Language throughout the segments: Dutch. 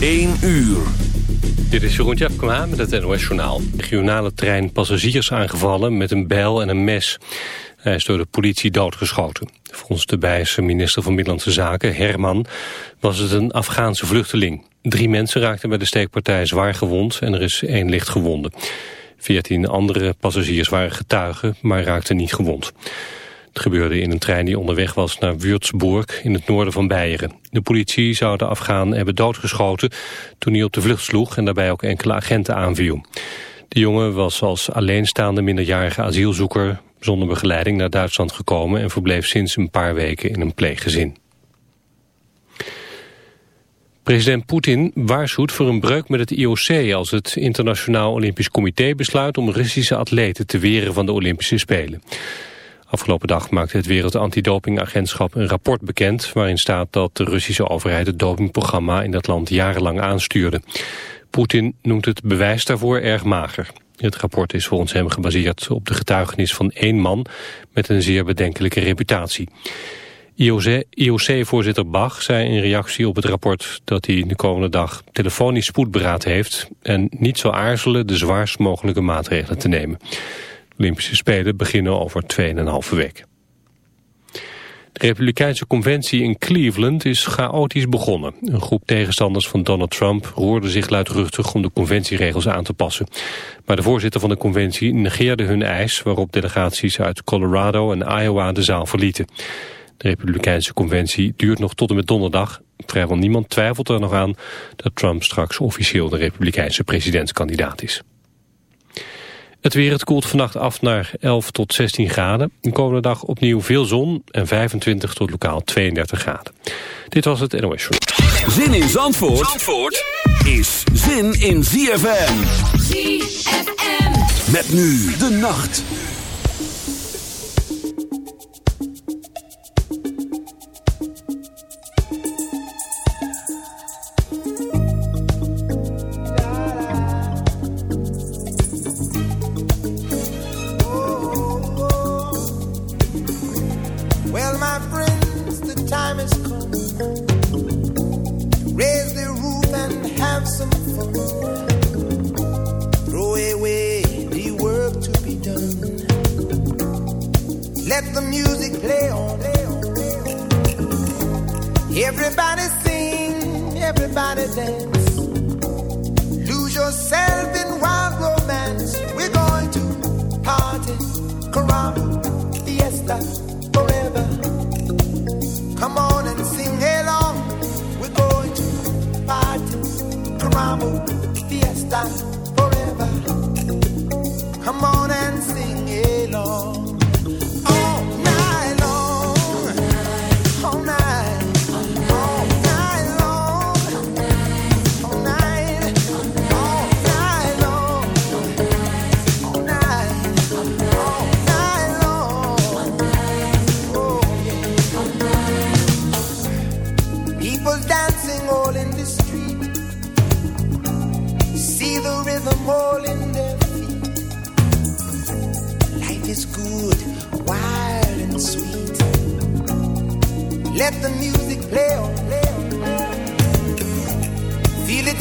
1 uur. Dit is Jeroen Tjepkema met het NOS Journaal. Regionale trein passagiers aangevallen met een bijl en een mes. Hij is door de politie doodgeschoten. Volgens de Bijse minister van Middellandse Zaken, Herman, was het een Afghaanse vluchteling. Drie mensen raakten bij de steekpartij zwaar gewond en er is één licht gewonde. Veertien andere passagiers waren getuigen, maar raakten niet gewond. Het gebeurde in een trein die onderweg was naar Würzburg in het noorden van Beieren. De politie zou de Afghaan hebben doodgeschoten toen hij op de vlucht sloeg en daarbij ook enkele agenten aanviel. De jongen was als alleenstaande minderjarige asielzoeker zonder begeleiding naar Duitsland gekomen en verbleef sinds een paar weken in een pleeggezin. President Poetin waarschuwt voor een breuk met het IOC als het Internationaal Olympisch Comité besluit om Russische atleten te weren van de Olympische Spelen. Afgelopen dag maakte het Wereld Antidopingagentschap een rapport bekend... waarin staat dat de Russische overheid het dopingprogramma in dat land jarenlang aanstuurde. Poetin noemt het bewijs daarvoor erg mager. Het rapport is volgens hem gebaseerd op de getuigenis van één man met een zeer bedenkelijke reputatie. IOC-voorzitter Bach zei in reactie op het rapport dat hij de komende dag telefonisch spoedberaad heeft en niet zal aarzelen de zwaarst mogelijke maatregelen te nemen. Olympische Spelen beginnen over 2,5 week. De Republikeinse conventie in Cleveland is chaotisch begonnen. Een groep tegenstanders van Donald Trump roerde zich luidruchtig om de conventieregels aan te passen. Maar de voorzitter van de conventie negeerde hun eis waarop delegaties uit Colorado en Iowa de zaal verlieten. De Republikeinse conventie duurt nog tot en met donderdag. Vrijwel niemand twijfelt er nog aan dat Trump straks officieel de Republikeinse presidentskandidaat is. Het weer, het koelt vannacht af naar 11 tot 16 graden. De komende dag opnieuw veel zon en 25 tot lokaal 32 graden. Dit was het NOS Show. Zin in Zandvoort, Zandvoort is zin in ZFM. ZFM. Met nu de nacht.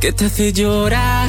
que te hace llorar.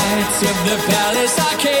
of the palace. Arcade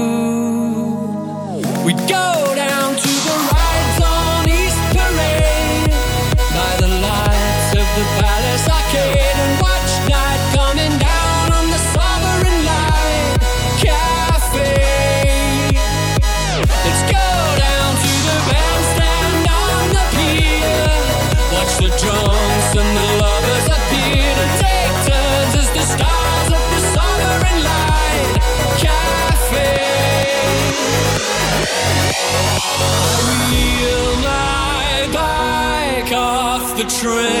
Train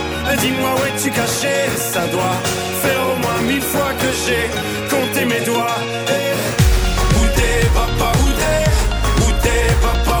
dis-moi où es-tu caché? Ça doit faire au moins mille fois que j'ai compté mes doigts. Eh, papa, papa,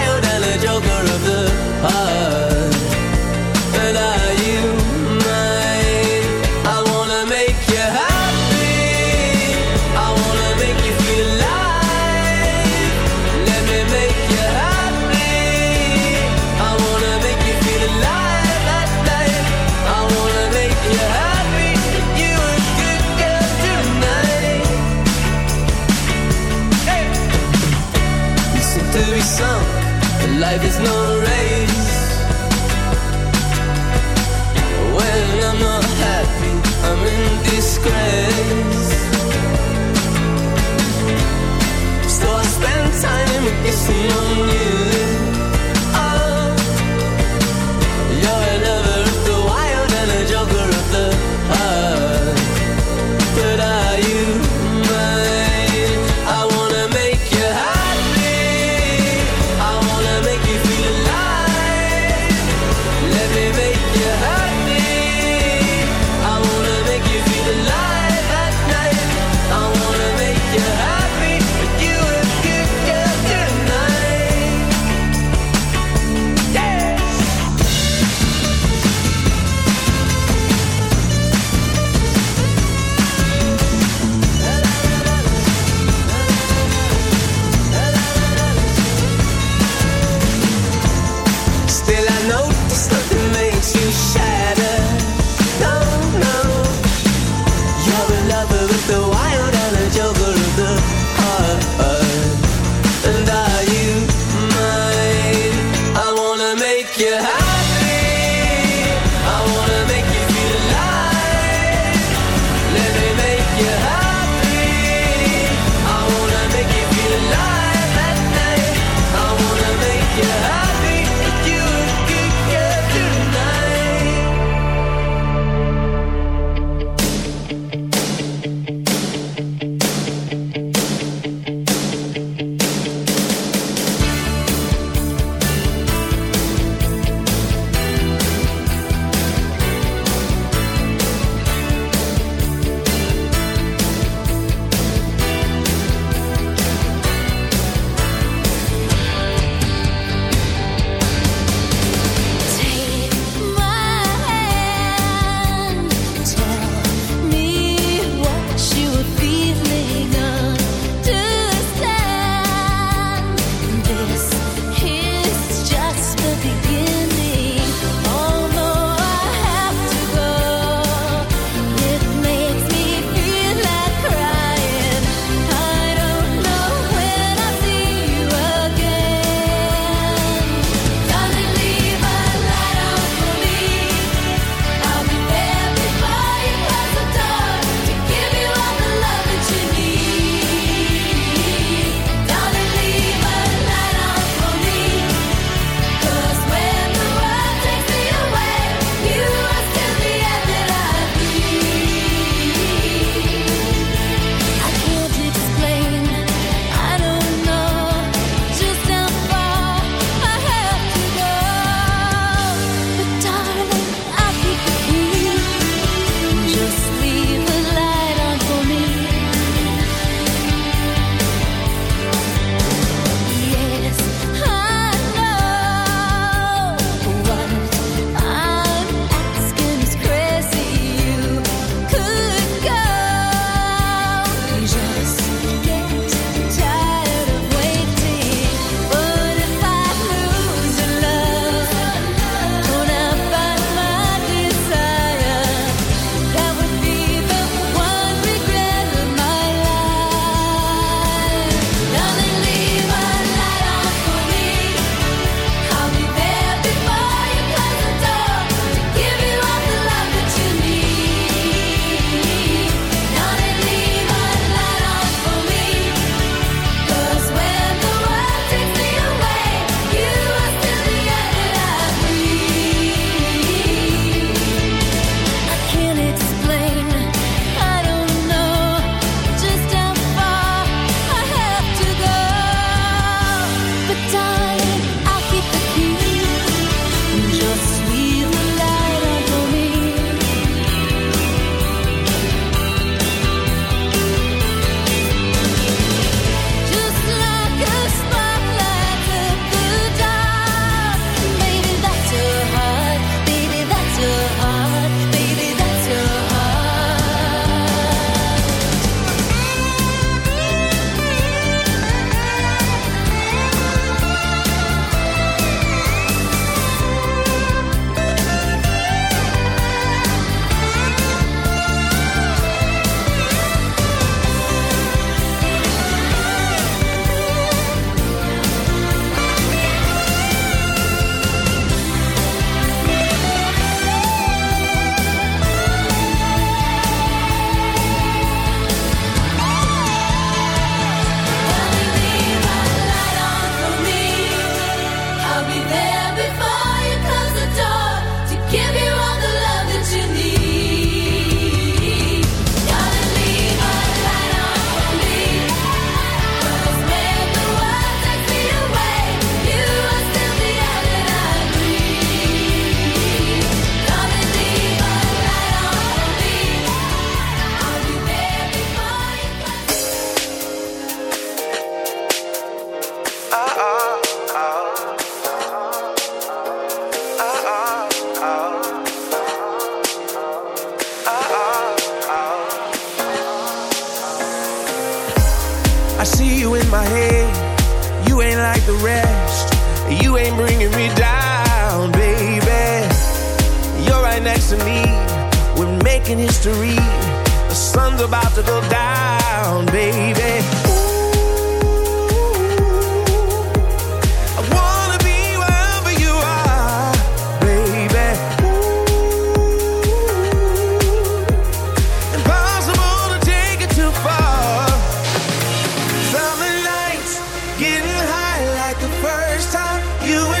you